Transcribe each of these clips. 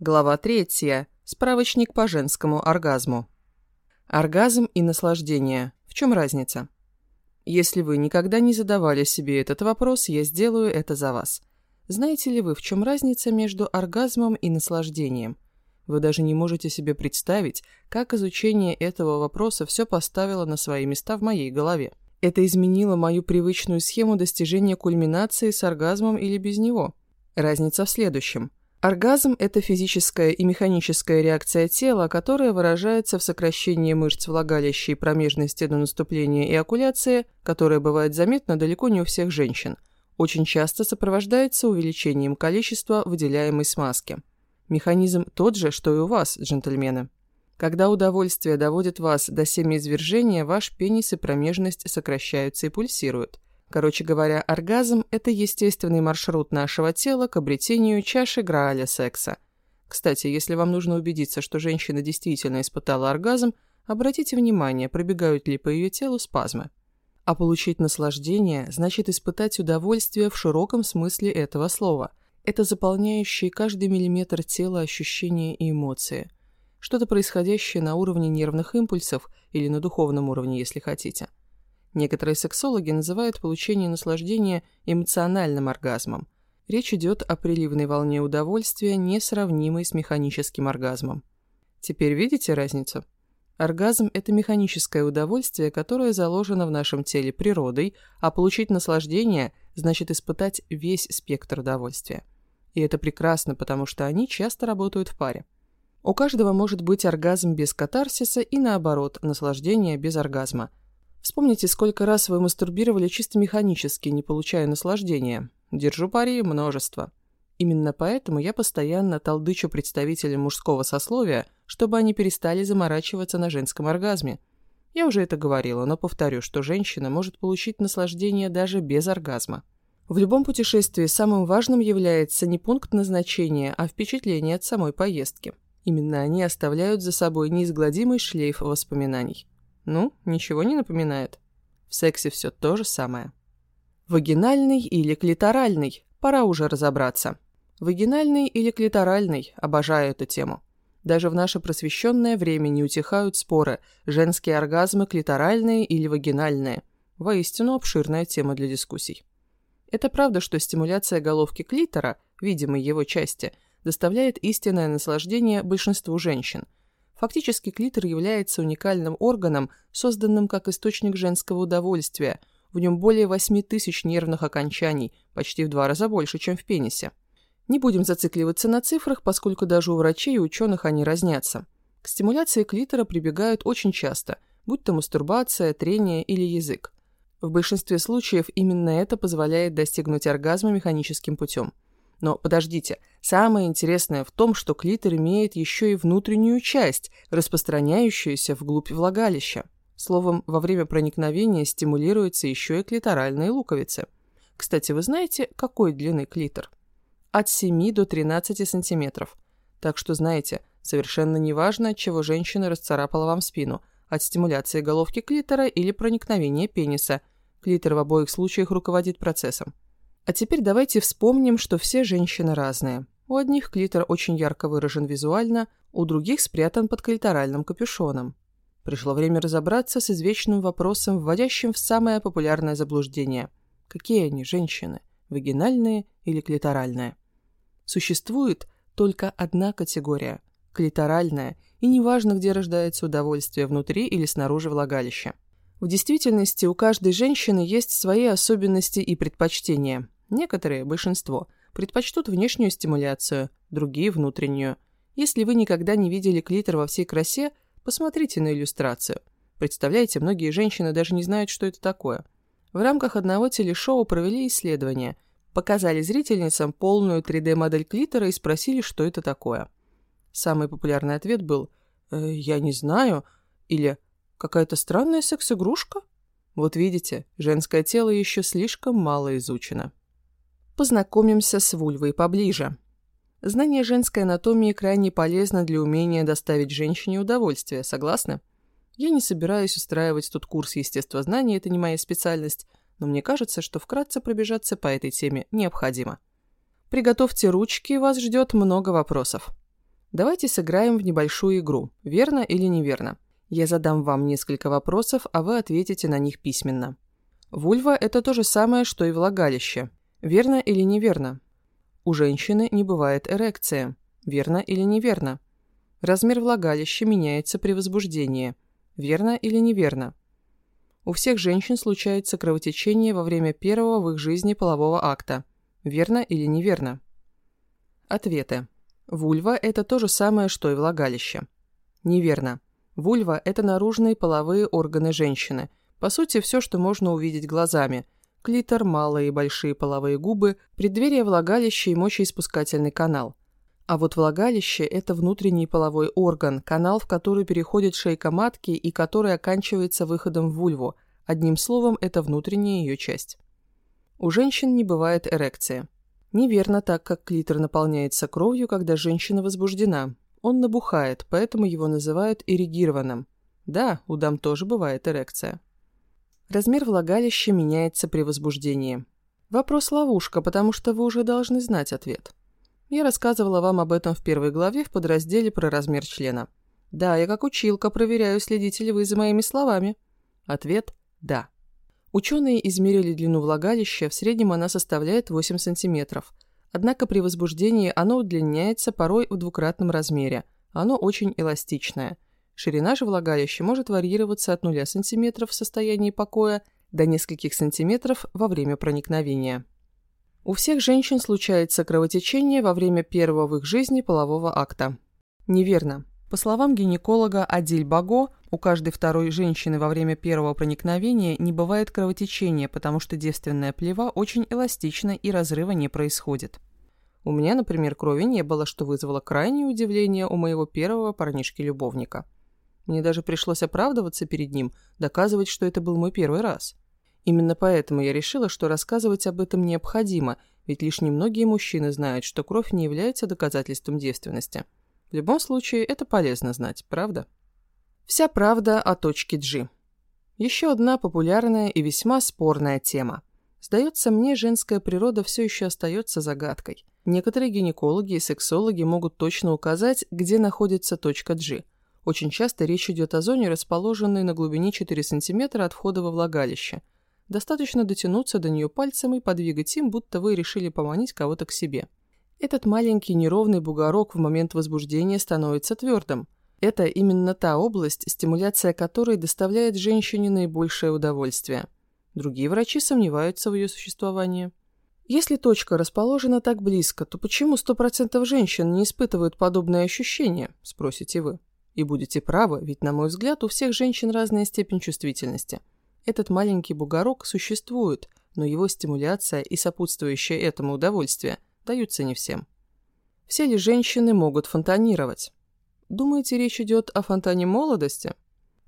Глава третья. Справочник по женскому оргазму. Оргазм и наслаждение. В чем разница? Если вы никогда не задавали себе этот вопрос, я сделаю это за вас. Знаете ли вы, в чем разница между оргазмом и наслаждением? Вы даже не можете себе представить, как изучение этого вопроса все поставило на свои места в моей голове. Это изменило мою привычную схему достижения кульминации с оргазмом или без него. Разница в следующем – Оргазм – это физическая и механическая реакция тела, которая выражается в сокращении мышц влагалища и промежности до наступления эякуляции, которая бывает заметна далеко не у всех женщин. Очень часто сопровождается увеличением количества выделяемой смазки. Механизм тот же, что и у вас, джентльмены. Когда удовольствие доводит вас до семяизвержения, ваш пенис и промежность сокращаются и пульсируют – Короче говоря, оргазм – это естественный маршрут нашего тела к обретению чаши Грааля секса. Кстати, если вам нужно убедиться, что женщина действительно испытала оргазм, обратите внимание, пробегают ли по ее телу спазмы. А получить наслаждение значит испытать удовольствие в широком смысле этого слова. Это заполняющие каждый миллиметр тела ощущения и эмоции. Что-то происходящее на уровне нервных импульсов или на духовном уровне, если хотите – Некоторые сексологи называют получение наслаждения эмоциональным оргазмом. Речь идет о приливной волне удовольствия, несравнимой с механическим оргазмом. Теперь видите разницу? Оргазм – это механическое удовольствие, которое заложено в нашем теле природой, а получить наслаждение значит испытать весь спектр удовольствия. И это прекрасно, потому что они часто работают в паре. У каждого может быть оргазм без катарсиса и наоборот, наслаждение без оргазма – Вспомните, сколько раз вы мастурбировали чисто механически, не получая наслаждения. Держу пари множество. Именно поэтому я постоянно толдычу представителям мужского сословия, чтобы они перестали заморачиваться на женском оргазме. Я уже это говорила, но повторю, что женщина может получить наслаждение даже без оргазма. В любом путешествии самым важным является не пункт назначения, а впечатление от самой поездки. Именно они оставляют за собой неизгладимый шлейф воспоминаний. Ну, ничего не напоминает. В сексе все то же самое. Вагинальный или клиторальный? Пора уже разобраться. Вагинальный или клиторальный? Обожаю эту тему. Даже в наше просвещенное время не утихают споры, женские оргазмы клиторальные или вагинальные. Воистину обширная тема для дискуссий. Это правда, что стимуляция головки клитора, видимой его части, доставляет истинное наслаждение большинству женщин – Фактически клитор является уникальным органом, созданным как источник женского удовольствия. В нем более 8 тысяч нервных окончаний, почти в два раза больше, чем в пенисе. Не будем зацикливаться на цифрах, поскольку даже у врачей и ученых они разнятся. К стимуляции клитора прибегают очень часто, будь то мастурбация, трение или язык. В большинстве случаев именно это позволяет достигнуть оргазма механическим путем. Но подождите, самое интересное в том, что клитор имеет еще и внутреннюю часть, распространяющуюся вглубь влагалища. Словом, во время проникновения стимулируются еще и клиторальные луковицы. Кстати, вы знаете, какой длины клитор? От 7 до 13 сантиметров. Так что, знаете, совершенно неважно, чего женщина расцарапала вам спину, от стимуляции головки клитора или проникновения пениса. Клитор в обоих случаях руководит процессом. А теперь давайте вспомним, что все женщины разные. У одних клитор очень ярко выражен визуально, у других спрятан под клиторальным капюшоном. Пришло время разобраться с извечным вопросом, вводящим в самое популярное заблуждение. Какие они женщины? Вагинальные или клиторальные? Существует только одна категория – клиторальная, и неважно, где рождается удовольствие, внутри или снаружи влагалища. В действительности у каждой женщины есть свои особенности и предпочтения. Некоторые, большинство, предпочтут внешнюю стимуляцию, другие – внутреннюю. Если вы никогда не видели клитор во всей красе, посмотрите на иллюстрацию. Представляете, многие женщины даже не знают, что это такое. В рамках одного телешоу провели исследование. Показали зрительницам полную 3D-модель клитора и спросили, что это такое. Самый популярный ответ был «Э, «Я не знаю» или «Какая-то странная секс-игрушка». Вот видите, женское тело еще слишком мало изучено познакомимся с вульвой поближе. Знание женской анатомии крайне полезно для умения доставить женщине удовольствие, согласны? Я не собираюсь устраивать тут курс естествознания, это не моя специальность, но мне кажется, что вкратце пробежаться по этой теме необходимо. Приготовьте ручки, вас ждет много вопросов. Давайте сыграем в небольшую игру, верно или неверно. Я задам вам несколько вопросов, а вы ответите на них письменно. Вульва – это то же самое, что и влагалище. Верно или неверно? У женщины не бывает эрекции. Верно или неверно? Размер влагалища меняется при возбуждении. Верно или неверно? У всех женщин случается кровотечение во время первого в их жизни полового акта. Верно или неверно? Ответы. Вульва – это то же самое, что и влагалище. Неверно. Вульва – это наружные половые органы женщины. По сути, все, что можно увидеть глазами. Клитор, малые и большие половые губы, преддверие влагалища и мочеиспускательный канал. А вот влагалище – это внутренний половой орган, канал, в который переходит шейка матки и который оканчивается выходом в вульву. Одним словом, это внутренняя ее часть. У женщин не бывает эрекции. Неверно, так как клитор наполняется кровью, когда женщина возбуждена. Он набухает, поэтому его называют эрегированным. Да, у дам тоже бывает эрекция. Размер влагалища меняется при возбуждении. Вопрос-ловушка, потому что вы уже должны знать ответ. Я рассказывала вам об этом в первой главе в подразделе про размер члена. Да, я как училка проверяю, следите ли вы за моими словами. Ответ – да. Ученые измерили длину влагалища, в среднем она составляет 8 см. Однако при возбуждении оно удлиняется порой в двукратном размере. Оно очень эластичное. Ширина же влагалища может варьироваться от 0 см в состоянии покоя до нескольких сантиметров во время проникновения. У всех женщин случается кровотечение во время первого в их жизни полового акта. Неверно. По словам гинеколога Адиль Баго, у каждой второй женщины во время первого проникновения не бывает кровотечения, потому что девственная плева очень эластична и разрыва не происходит. У меня, например, крови не было, что вызвало крайнее удивление у моего первого парнишки-любовника. Мне даже пришлось оправдываться перед ним, доказывать, что это был мой первый раз. Именно поэтому я решила, что рассказывать об этом необходимо, ведь лишь немногие мужчины знают, что кровь не является доказательством девственности. В любом случае, это полезно знать, правда? Вся правда о точке G. Еще одна популярная и весьма спорная тема. Сдается мне, женская природа все еще остается загадкой. Некоторые гинекологи и сексологи могут точно указать, где находится точка G. Очень часто речь идет о зоне, расположенной на глубине 4 см от входа во влагалище. Достаточно дотянуться до нее пальцем и подвигать им, будто вы решили поманить кого-то к себе. Этот маленький неровный бугорок в момент возбуждения становится твердым. Это именно та область, стимуляция которой доставляет женщине наибольшее удовольствие. Другие врачи сомневаются в ее существовании. Если точка расположена так близко, то почему 100% женщин не испытывают подобные ощущения, спросите вы. И будете правы, ведь, на мой взгляд, у всех женщин разная степень чувствительности. Этот маленький бугорок существует, но его стимуляция и сопутствующее этому удовольствие – даются не всем. Все ли женщины могут фонтанировать? Думаете, речь идет о фонтане молодости?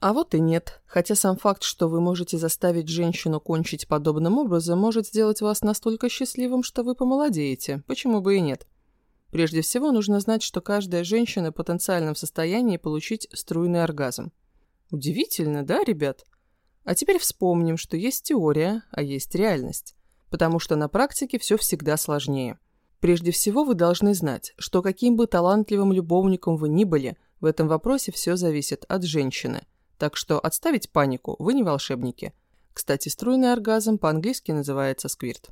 А вот и нет, хотя сам факт, что вы можете заставить женщину кончить подобным образом, может сделать вас настолько счастливым, что вы помолодеете, почему бы и нет. Прежде всего, нужно знать, что каждая женщина потенциально в состоянии получить струйный оргазм. Удивительно, да, ребят? А теперь вспомним, что есть теория, а есть реальность. Потому что на практике все всегда сложнее. Прежде всего вы должны знать, что каким бы талантливым любовником вы ни были, в этом вопросе все зависит от женщины. Так что отставить панику, вы не волшебники. Кстати, струйный оргазм по-английски называется сквирт.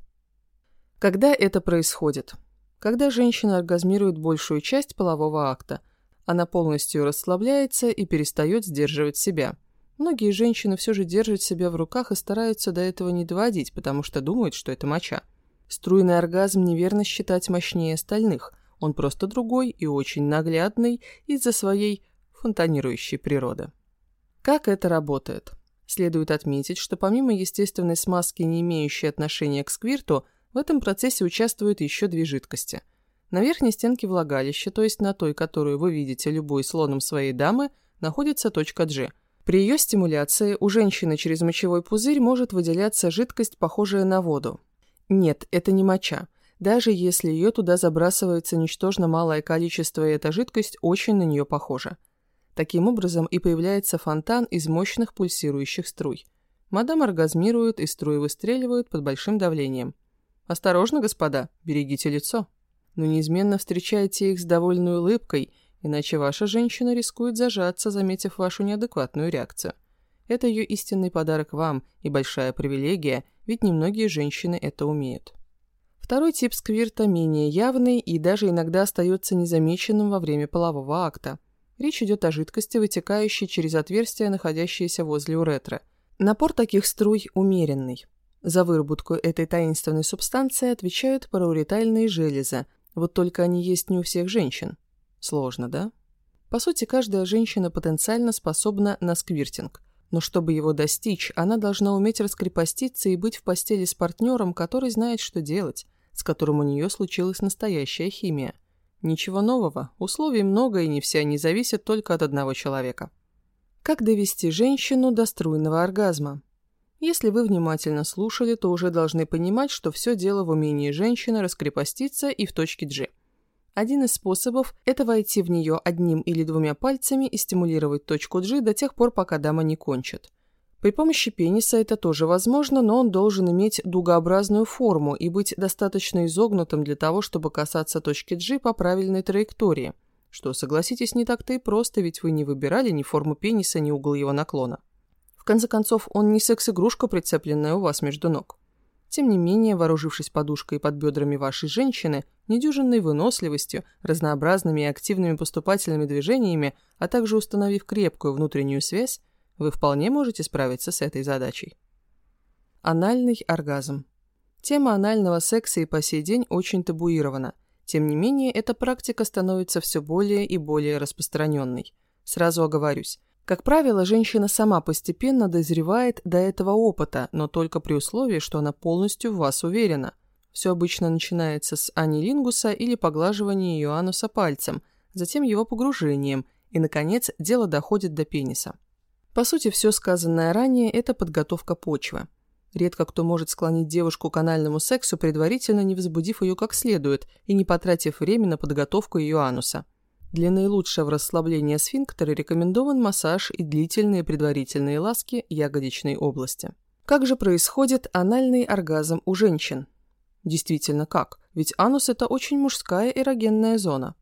Когда это происходит? Когда женщина оргазмирует большую часть полового акта. Она полностью расслабляется и перестает сдерживать себя. Многие женщины все же держат себя в руках и стараются до этого не доводить, потому что думают, что это моча. Струйный оргазм неверно считать мощнее остальных. Он просто другой и очень наглядный из-за своей фонтанирующей природы. Как это работает? Следует отметить, что помимо естественной смазки, не имеющей отношения к сквирту, в этом процессе участвуют еще две жидкости. На верхней стенке влагалища, то есть на той, которую вы видите любой слоном своей дамы, находится точка G. При ее стимуляции у женщины через мочевой пузырь может выделяться жидкость, похожая на воду. Нет, это не моча. Даже если ее туда забрасывается ничтожно малое количество, и эта жидкость очень на нее похожа. Таким образом и появляется фонтан из мощных пульсирующих струй. Мадам оргазмирует, и струи выстреливают под большим давлением. Осторожно, господа, берегите лицо. Но неизменно встречайте их с довольной улыбкой, иначе ваша женщина рискует зажаться, заметив вашу неадекватную реакцию. Это ее истинный подарок вам и большая привилегия, ведь немногие женщины это умеют. Второй тип сквирта менее явный и даже иногда остается незамеченным во время полового акта. Речь идет о жидкости, вытекающей через отверстия, находящиеся возле уретры. Напор таких струй умеренный. За выработку этой таинственной субстанции отвечают парауретальные железы, вот только они есть не у всех женщин. Сложно, да? По сути, каждая женщина потенциально способна на сквиртинг. Но чтобы его достичь, она должна уметь раскрепоститься и быть в постели с партнером, который знает, что делать, с которым у нее случилась настоящая химия. Ничего нового, условий много и не все они зависят только от одного человека. Как довести женщину до струйного оргазма? Если вы внимательно слушали, то уже должны понимать, что все дело в умении женщины раскрепоститься и в точке G – один из способов – это войти в нее одним или двумя пальцами и стимулировать точку G до тех пор, пока дама не кончит. При помощи пениса это тоже возможно, но он должен иметь дугообразную форму и быть достаточно изогнутым для того, чтобы касаться точки G по правильной траектории. Что, согласитесь, не так-то и просто, ведь вы не выбирали ни форму пениса, ни угол его наклона. В конце концов, он не секс-игрушка, прицепленная у вас между ног. Тем не менее, вооружившись подушкой под бедрами вашей женщины, недюжинной выносливостью, разнообразными и активными поступательными движениями, а также установив крепкую внутреннюю связь, вы вполне можете справиться с этой задачей. Анальный оргазм. Тема анального секса и по сей день очень табуирована. Тем не менее, эта практика становится все более и более распространенной. Сразу оговорюсь, как правило, женщина сама постепенно дозревает до этого опыта, но только при условии, что она полностью в вас уверена. Все обычно начинается с анилингуса или поглаживания ее ануса пальцем, затем его погружением, и, наконец, дело доходит до пениса. По сути, все сказанное ранее – это подготовка почвы. Редко кто может склонить девушку к анальному сексу, предварительно не возбудив ее как следует и не потратив время на подготовку ее ануса – для наилучшего расслабления сфинктера рекомендован массаж и длительные предварительные ласки ягодичной области. Как же происходит анальный оргазм у женщин? Действительно, как? Ведь анус – это очень мужская эрогенная зона.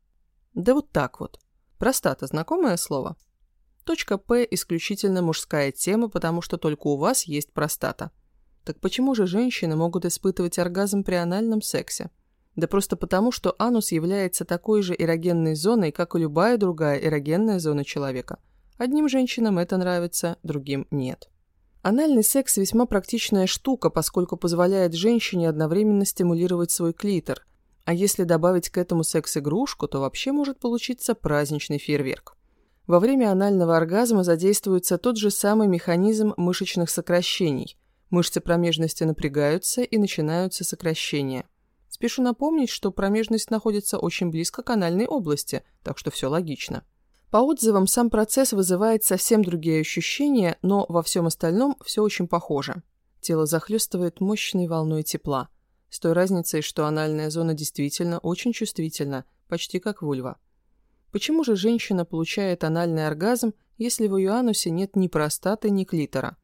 Да вот так вот. Простата – знакомое слово? Точка П – исключительно мужская тема, потому что только у вас есть простата. Так почему же женщины могут испытывать оргазм при анальном сексе? Да просто потому, что анус является такой же эрогенной зоной, как и любая другая эрогенная зона человека. Одним женщинам это нравится, другим нет. Анальный секс весьма практичная штука, поскольку позволяет женщине одновременно стимулировать свой клитор. А если добавить к этому секс-игрушку, то вообще может получиться праздничный фейерверк. Во время анального оргазма задействуется тот же самый механизм мышечных сокращений. Мышцы промежности напрягаются и начинаются сокращения. Спешу напомнить, что промежность находится очень близко к анальной области, так что все логично. По отзывам, сам процесс вызывает совсем другие ощущения, но во всем остальном все очень похоже. Тело захлестывает мощной волной тепла. С той разницей, что анальная зона действительно очень чувствительна, почти как вульва. Почему же женщина получает анальный оргазм, если в ее анусе нет ни простаты, ни клитора?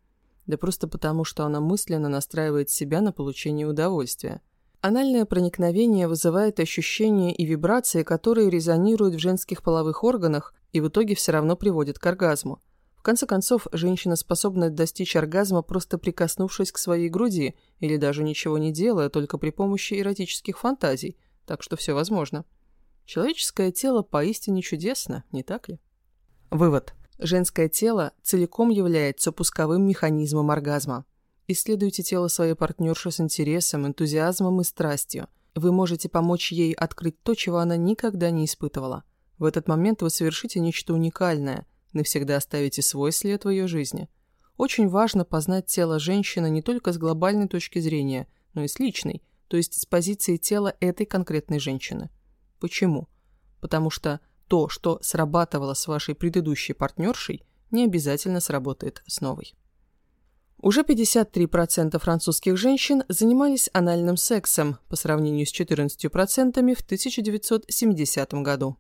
Да просто потому, что она мысленно настраивает себя на получение удовольствия. Анальное проникновение вызывает ощущения и вибрации, которые резонируют в женских половых органах и в итоге все равно приводят к оргазму. В конце концов, женщина способна достичь оргазма, просто прикоснувшись к своей груди, или даже ничего не делая, только при помощи эротических фантазий, так что все возможно. Человеческое тело поистине чудесно, не так ли? Вывод. Женское тело целиком является пусковым механизмом оргазма. Исследуйте тело своей партнерши с интересом, энтузиазмом и страстью. Вы можете помочь ей открыть то, чего она никогда не испытывала. В этот момент вы совершите нечто уникальное, навсегда оставите свой след в ее жизни. Очень важно познать тело женщины не только с глобальной точки зрения, но и с личной, то есть с позиции тела этой конкретной женщины. Почему? Потому что то, что срабатывало с вашей предыдущей партнершей, не обязательно сработает с новой. Уже 53% французских женщин занимались анальным сексом по сравнению с 14% в 1970 году.